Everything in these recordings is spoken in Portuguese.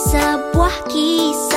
sebuah kisah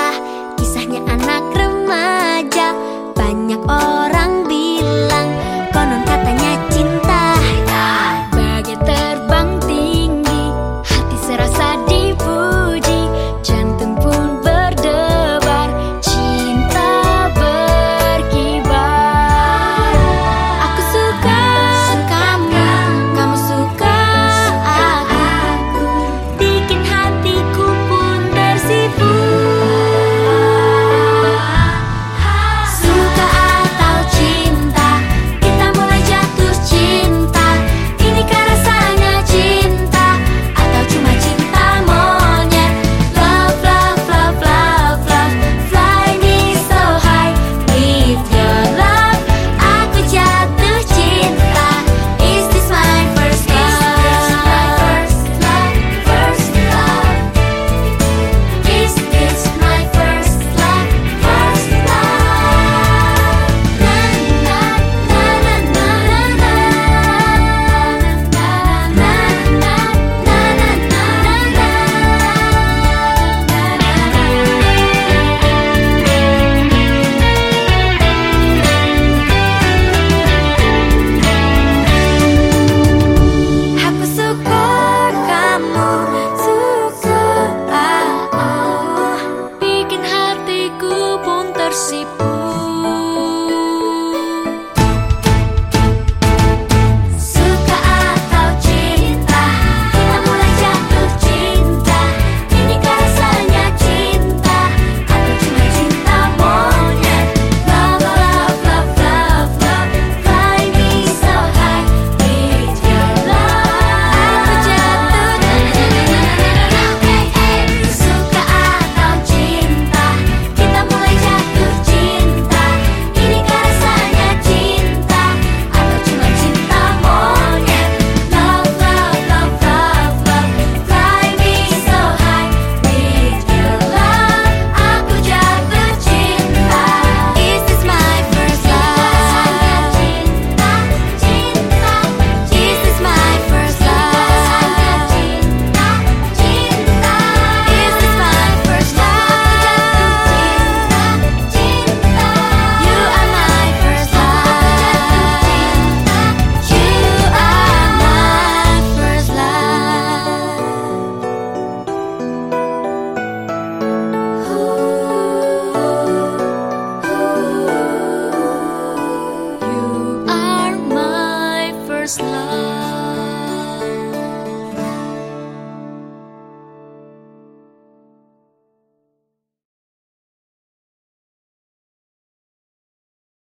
first love.